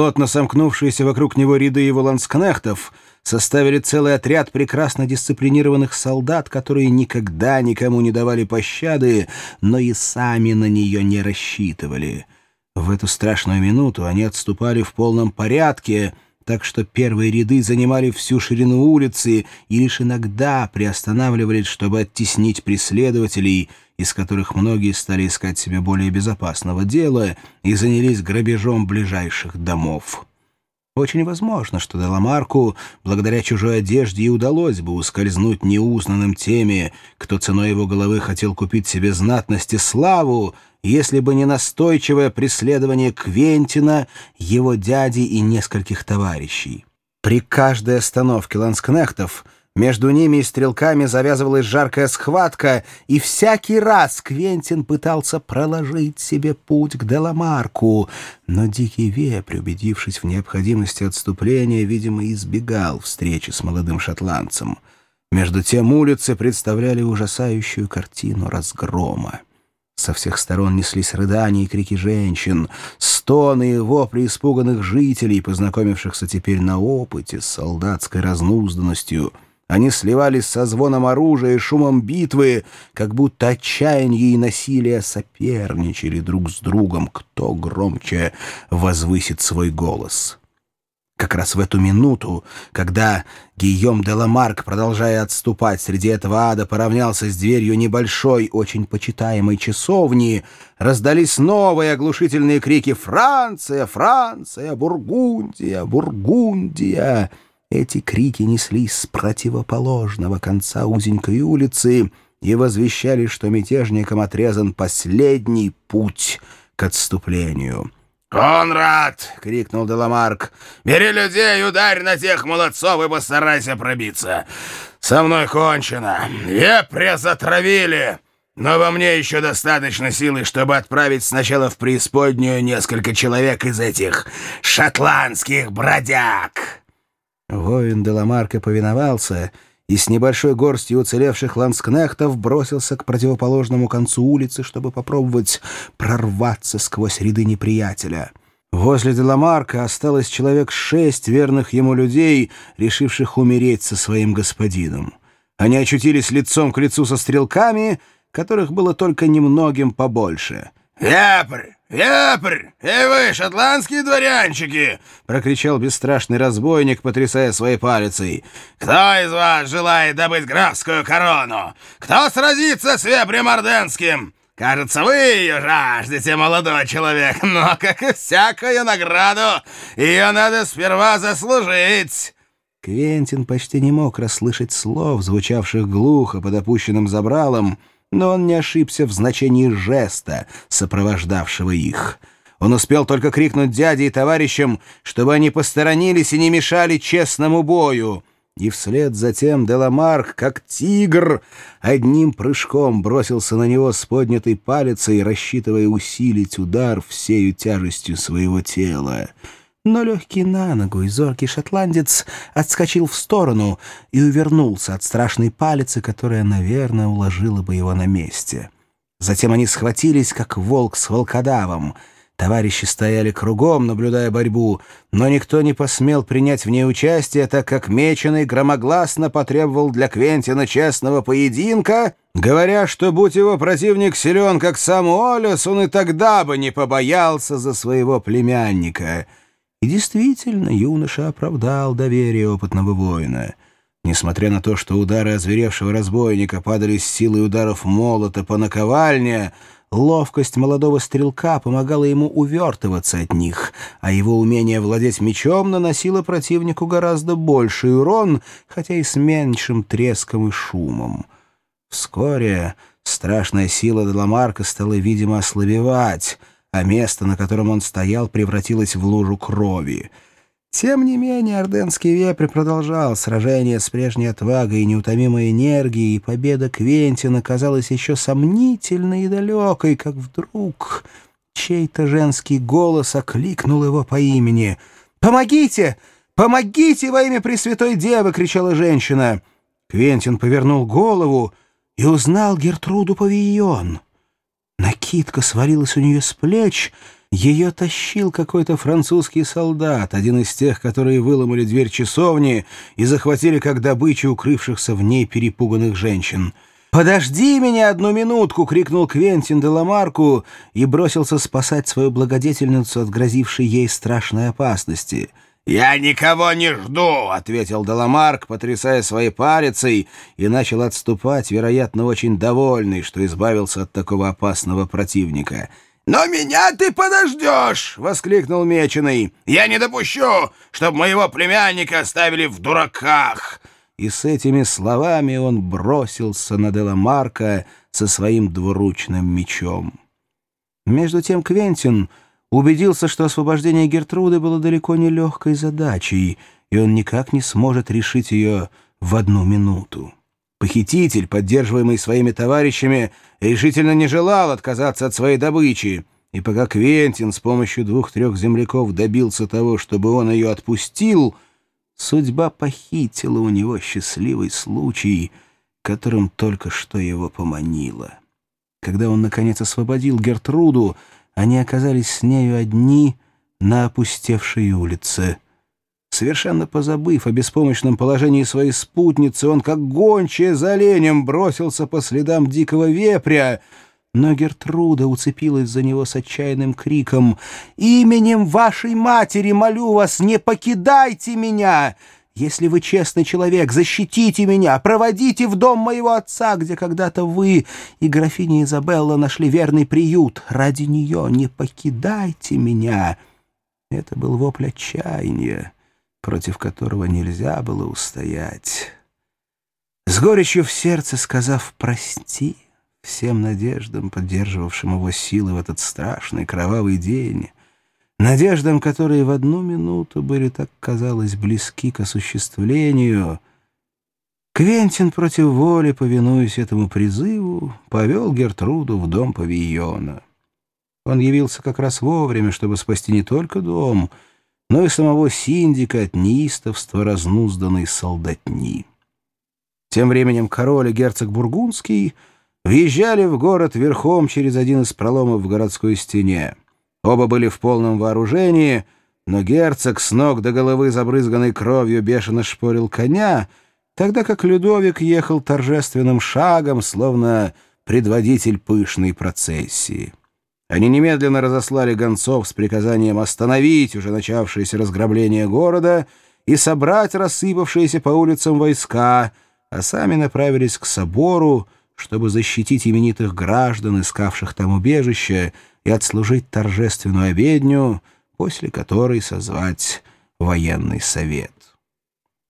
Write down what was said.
Плотно сомкнувшиеся вокруг него ряды его ланскнехтов составили целый отряд прекрасно дисциплинированных солдат, которые никогда никому не давали пощады, но и сами на нее не рассчитывали. В эту страшную минуту они отступали в полном порядке — так что первые ряды занимали всю ширину улицы и лишь иногда приостанавливались, чтобы оттеснить преследователей, из которых многие стали искать себе более безопасного дела и занялись грабежом ближайших домов. Очень возможно, что Деламарку, благодаря чужой одежде, и удалось бы ускользнуть неузнанным теми, кто ценой его головы хотел купить себе знатность и славу, если бы не настойчивое преследование Квентина, его дяди и нескольких товарищей. При каждой остановке ланскнехтов между ними и стрелками завязывалась жаркая схватка, и всякий раз Квентин пытался проложить себе путь к Деламарку, но Дикий Вепрь, убедившись в необходимости отступления, видимо, избегал встречи с молодым шотландцем. Между тем улицы представляли ужасающую картину разгрома. Со всех сторон неслись рыдания и крики женщин, стоны и вопли испуганных жителей, познакомившихся теперь на опыте с солдатской разнузданностью. Они сливались со звоном оружия и шумом битвы, как будто отчаяние и насилие соперничали друг с другом, кто громче возвысит свой голос. Как раз в эту минуту, когда Гийом де Ламарк, продолжая отступать среди этого ада, поравнялся с дверью небольшой, очень почитаемой часовни, раздались новые оглушительные крики «Франция! Франция! Бургундия! Бургундия!» Эти крики неслись с противоположного конца узенькой улицы и возвещали, что мятежникам отрезан последний путь к отступлению. «Конрад!» — крикнул Деламарк. «Бери людей, ударь на тех молодцов и постарайся пробиться. Со мной кончено. Вепря затравили, но во мне еще достаточно силы, чтобы отправить сначала в преисподнюю несколько человек из этих шотландских бродяг». Воин Деламарка повиновался — и с небольшой горстью уцелевших ланскнехтов бросился к противоположному концу улицы, чтобы попробовать прорваться сквозь ряды неприятеля. Возле Деламарка осталось человек шесть верных ему людей, решивших умереть со своим господином. Они очутились лицом к лицу со стрелками, которых было только немногим побольше. «Вепрь! «Вепрь! И вы, шотландские дворянчики!» — прокричал бесстрашный разбойник, потрясая своей палицей. «Кто из вас желает добыть графскую корону? Кто сразится с вепрем орденским? Кажется, вы ее жаждете, молодой человек, но, как и всякую награду, ее надо сперва заслужить!» Квентин почти не мог расслышать слов, звучавших глухо под опущенным забралом, но он не ошибся в значении жеста, сопровождавшего их. Он успел только крикнуть дяде и товарищам, чтобы они посторонились и не мешали честному бою. И вслед за тем Деламарк, как тигр, одним прыжком бросился на него с поднятой палицей, рассчитывая усилить удар всею тяжестью своего тела но легкий на ногу и зоркий шотландец отскочил в сторону и увернулся от страшной палицы, которая, наверное, уложила бы его на месте. Затем они схватились, как волк с волкодавом. Товарищи стояли кругом, наблюдая борьбу, но никто не посмел принять в ней участие, так как Меченый громогласно потребовал для Квентина честного поединка, говоря, что, будь его противник силен, как сам Олес, он и тогда бы не побоялся за своего племянника — и действительно, юноша оправдал доверие опытного воина. Несмотря на то, что удары озверевшего разбойника падали с силой ударов молота по наковальне, ловкость молодого стрелка помогала ему увертываться от них, а его умение владеть мечом наносило противнику гораздо больший урон, хотя и с меньшим треском и шумом. Вскоре страшная сила Деламарка стала, видимо, ослабевать — а место, на котором он стоял, превратилось в лужу крови. Тем не менее, орденский вепрь продолжал сражение с прежней отвагой и неутомимой энергией, и победа Квентина казалась еще сомнительной и далекой, как вдруг чей-то женский голос окликнул его по имени. «Помогите! Помогите во имя Пресвятой Девы!» — кричала женщина. Квентин повернул голову и узнал Гертруду Павийон. Накидка свалилась у нее с плеч, Ее тащил какой-то французский солдат, один из тех, которые выломали дверь часовни и захватили как добычу укрывшихся в ней перепуганных женщин. «Подожди меня одну минутку!» — крикнул Квентин де Ламарку и бросился спасать свою благодетельницу от грозившей ей страшной опасности. «Я никого не жду!» — ответил Деламарк, потрясая своей палицей, и начал отступать, вероятно, очень довольный, что избавился от такого опасного противника — «Но меня ты подождешь!» — воскликнул Меченый. «Я не допущу, чтобы моего племянника оставили в дураках!» И с этими словами он бросился на Деламарка со своим двуручным мечом. Между тем Квентин убедился, что освобождение Гертруды было далеко не легкой задачей, и он никак не сможет решить ее в одну минуту. Похититель, поддерживаемый своими товарищами, решительно не желал отказаться от своей добычи, и пока Квентин с помощью двух-трех земляков добился того, чтобы он ее отпустил, судьба похитила у него счастливый случай, которым только что его поманила. Когда он, наконец, освободил Гертруду, они оказались с нею одни на опустевшей улице — Совершенно позабыв о беспомощном положении своей спутницы, он, как гончая за оленем, бросился по следам дикого вепря, но Гертруда уцепилась за него с отчаянным криком «Именем вашей матери молю вас, не покидайте меня!» Если вы честный человек, защитите меня, проводите в дом моего отца, где когда-то вы и графиня Изабелла нашли верный приют. Ради нее не покидайте меня. Это был вопль отчаяния против которого нельзя было устоять. С горечью в сердце сказав «прости» всем надеждам, поддерживавшим его силы в этот страшный кровавый день, надеждам, которые в одну минуту были, так казалось, близки к осуществлению, Квентин против воли, повинуясь этому призыву, повел Гертруду в дом павильона. Он явился как раз вовремя, чтобы спасти не только дом — но и самого синдика от неистовства разнузданной солдатни. Тем временем король и герцог Бургундский въезжали в город верхом через один из проломов в городской стене. Оба были в полном вооружении, но герцог с ног до головы, забрызганной кровью, бешено шпорил коня, тогда как Людовик ехал торжественным шагом, словно предводитель пышной процессии. Они немедленно разослали гонцов с приказанием остановить уже начавшееся разграбление города и собрать рассыпавшиеся по улицам войска, а сами направились к собору, чтобы защитить именитых граждан, искавших там убежище, и отслужить торжественную обедню, после которой созвать военный совет.